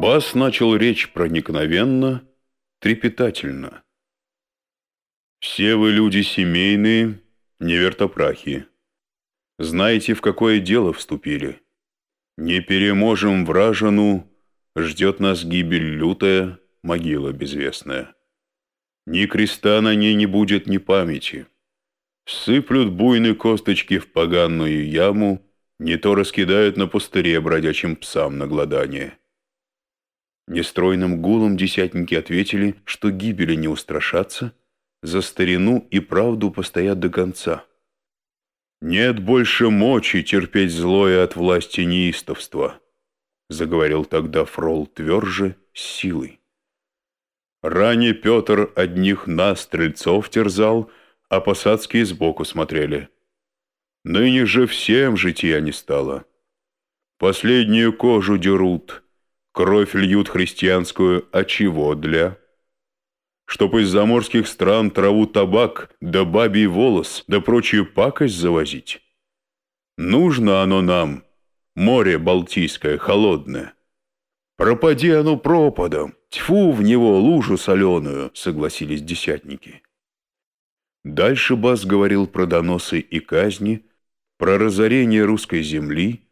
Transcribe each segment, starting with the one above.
Бас начал речь проникновенно, трепетательно. «Все вы люди семейные, невертопрахи. Знаете, в какое дело вступили. Не переможем вражину, ждет нас гибель лютая, могила безвестная. Ни креста на ней не будет, ни памяти. Сыплют буйные косточки в поганную яму, не то раскидают на пустыре бродячим псам на гладание. Нестройным гулом десятники ответили, что гибели не устрашатся, за старину и правду постоят до конца. «Нет больше мочи терпеть злое от власти неистовства», заговорил тогда Фрол тверже, с силой. Ранее Петр одних нас, стрельцов, терзал, а посадские сбоку смотрели. Ныне же всем жития не стало. Последнюю кожу дерут, кровь льют христианскую, а чего для? Чтоб из заморских стран траву табак, да бабий волос, да прочую пакость завозить? Нужно оно нам, море Балтийское, холодное. Пропади оно пропадом, тьфу в него, лужу соленую, согласились десятники. Дальше Бас говорил про доносы и казни, про разорение русской земли,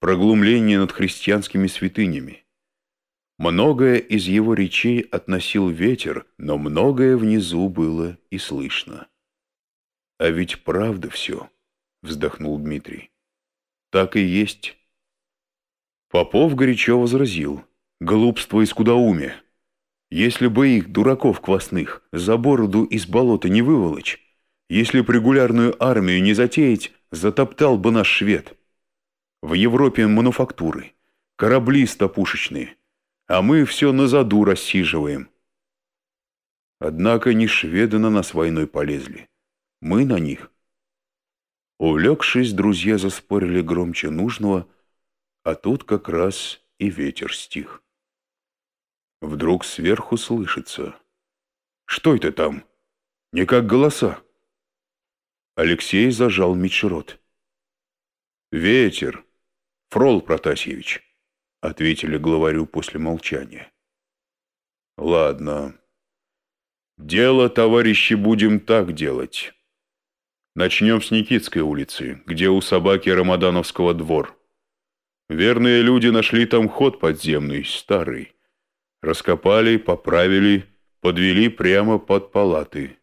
про глумление над христианскими святынями. Многое из его речей относил ветер, но многое внизу было и слышно. «А ведь правда все», — вздохнул Дмитрий. «Так и есть». Попов горячо возразил. «Глупство и скудоумие. Если бы их, дураков квасных, за бороду из болота не выволочь, если б регулярную армию не затеять, затоптал бы наш швед. В Европе мануфактуры, корабли стопушечные, а мы все на заду рассиживаем. Однако не шведы на нас войной полезли, мы на них. Увлекшись, друзья заспорили громче нужного, а тут как раз и ветер стих. Вдруг сверху слышится. «Что это там? Не как голоса?» Алексей зажал меч рот. «Ветер, Фрол Протасьевич», — ответили главарю после молчания. «Ладно. Дело, товарищи, будем так делать. Начнем с Никитской улицы, где у собаки Рамадановского двор. Верные люди нашли там ход подземный, старый. Раскопали, поправили, подвели прямо под палаты».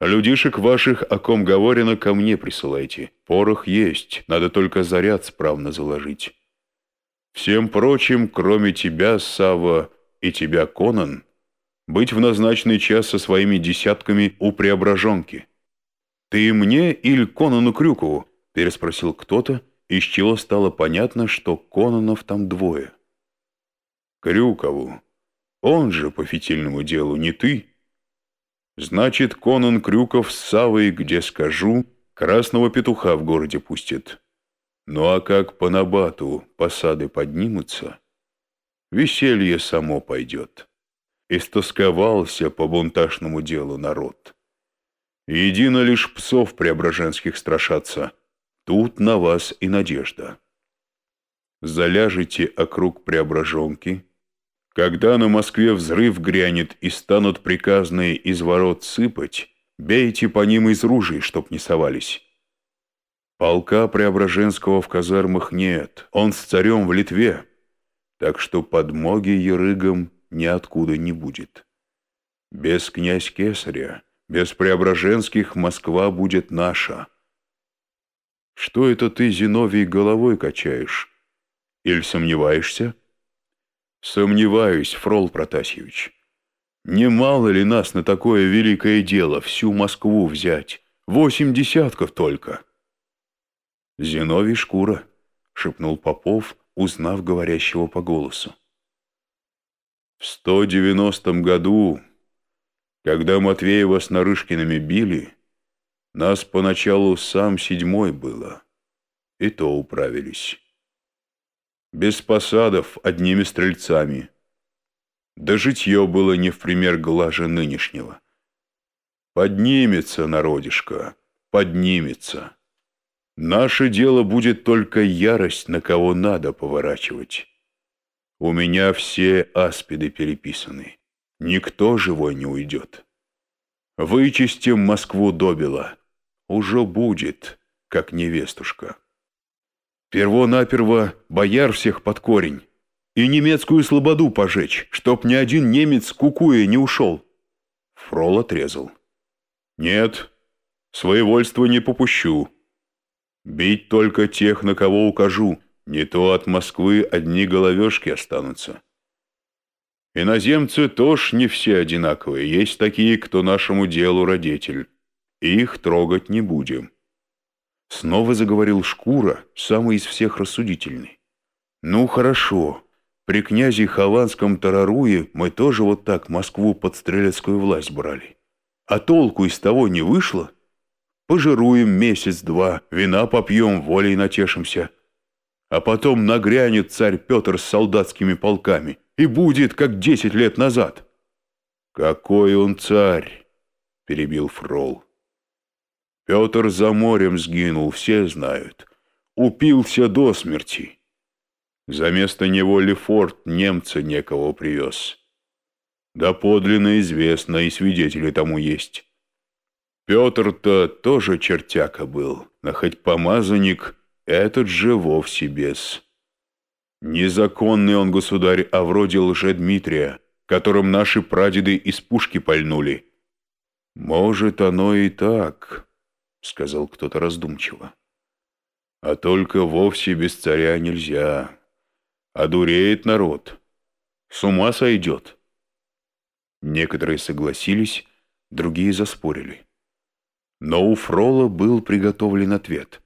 Людишек ваших, о ком говорено, ко мне присылайте. Порох есть, надо только заряд справно заложить. Всем прочим, кроме тебя, Сава, и тебя, Конан, быть в назначенный час со своими десятками у Преображенки. «Ты мне или Конану Крюкову?» – переспросил кто-то, из чего стало понятно, что Конанов там двое. «Крюкову. Он же по фитильному делу, не ты?» Значит, Конан Крюков с Савой, где скажу, красного петуха в городе пустит. Ну а как по набату посады поднимутся, веселье само пойдет. Истосковался по бунташному делу народ. Едино лишь псов преображенских страшаться. Тут на вас и надежда. Заляжете округ преображенки — когда на Москве взрыв грянет и станут приказные из ворот сыпать, бейте по ним из ружей, чтоб не совались. Полка Преображенского в казармах нет, он с царем в Литве, так что подмоги ерыгам ниоткуда не будет. Без князь Кесаря, без Преображенских Москва будет наша. Что это ты, Зиновий, головой качаешь? Или сомневаешься? Сомневаюсь, Фрол Протасьевич. Немало ли нас на такое великое дело всю Москву взять? Восемь десятков только. Зиновий Шкура, шепнул Попов, узнав говорящего по голосу. В сто девяностом году, когда Матвеева с Нарышкиными били, нас поначалу сам седьмой было, и то управились без посадов, одними стрельцами. Да житье было не в пример глаже нынешнего. Поднимется, народишко, поднимется. Наше дело будет только ярость, на кого надо поворачивать. У меня все аспиды переписаны. Никто живой не уйдет. Вычистим Москву добила. Уже будет, как невестушка. Перво-наперво бояр всех под корень. И немецкую слободу пожечь, чтоб ни один немец кукуя не ушел. Фрол отрезал. Нет, своевольство не попущу. Бить только тех, на кого укажу, не то от Москвы одни головешки останутся. Иноземцы тоже не все одинаковые, есть такие, кто нашему делу родитель. Их трогать не будем. Снова заговорил Шкура, самый из всех рассудительный. Ну, хорошо, при князе Хованском Тараруе мы тоже вот так Москву под стрелецкую власть брали. А толку из того не вышло? Пожируем месяц-два, вина попьем, волей натешимся. А потом нагрянет царь Петр с солдатскими полками, и будет, как десять лет назад. «Какой он царь!» — перебил Фрол. «Петр за морем сгинул, все знают. Упился до смерти. За место него Лефорт немца некого привез. Да подлинно известно, и свидетели тому есть. Петр-то тоже чертяка был, но хоть помазанник, этот же вовсе без. Незаконный он государь, а вроде лже-Дмитрия, которым наши прадеды из пушки пальнули. Может, оно и так, сказал кто-то раздумчиво. А только вовсе без царя нельзя. Одуреет народ. С ума сойдет. Некоторые согласились, другие заспорили. Но у Фрола был приготовлен ответ.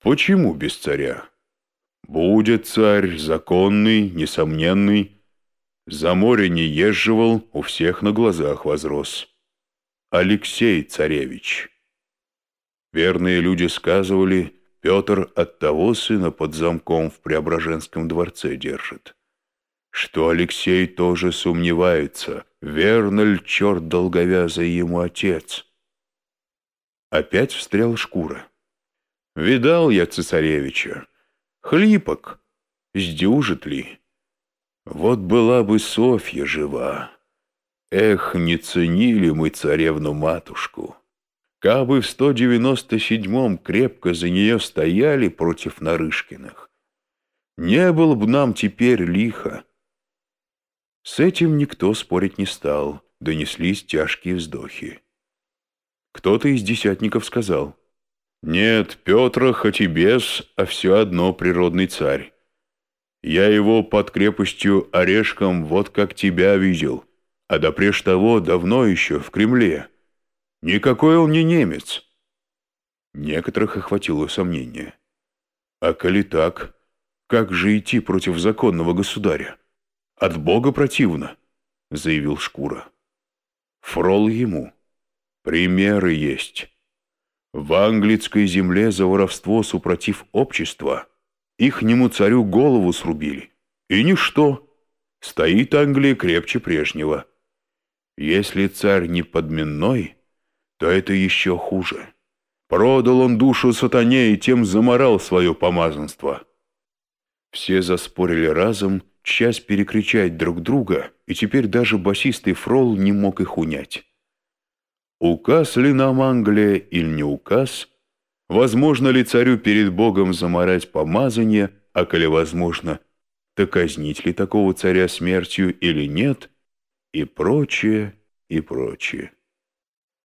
Почему без царя? Будет царь законный, несомненный. За море не езживал, у всех на глазах возрос. Алексей царевич. Верные люди сказывали, Петр от того сына под замком в Преображенском дворце держит. Что Алексей тоже сомневается, верно ли черт долговязый ему отец. Опять встрял шкура. «Видал я цесаревича. Хлипок. Сдюжит ли? Вот была бы Софья жива. Эх, не ценили мы царевну-матушку. Кабы в сто девяносто седьмом крепко за нее стояли против Нарышкиных. Не было бы нам теперь лихо. С этим никто спорить не стал, донеслись тяжкие вздохи. Кто-то из десятников сказал, «Нет, Петра хоть и без, а все одно природный царь. Я его под крепостью Орешком вот как тебя видел, а допреж того давно еще в Кремле. Никакой он не немец». Некоторых охватило сомнение. «А коли так, как же идти против законного государя? От Бога противно», — заявил Шкура. Фрол ему. Примеры есть. В английской земле за воровство супротив общества ихнему царю голову срубили. И ничто. Стоит Англия крепче прежнего. Если царь не подменной, то это еще хуже. Продал он душу сатане и тем заморал свое помазанство. Все заспорили разом, часть перекричать друг друга, и теперь даже басистый фрол не мог их унять. Указ ли нам Англия или не указ? Возможно ли царю перед Богом заморать помазание, а коли возможно, то казнить ли такого царя смертью или нет? И прочее, и прочее.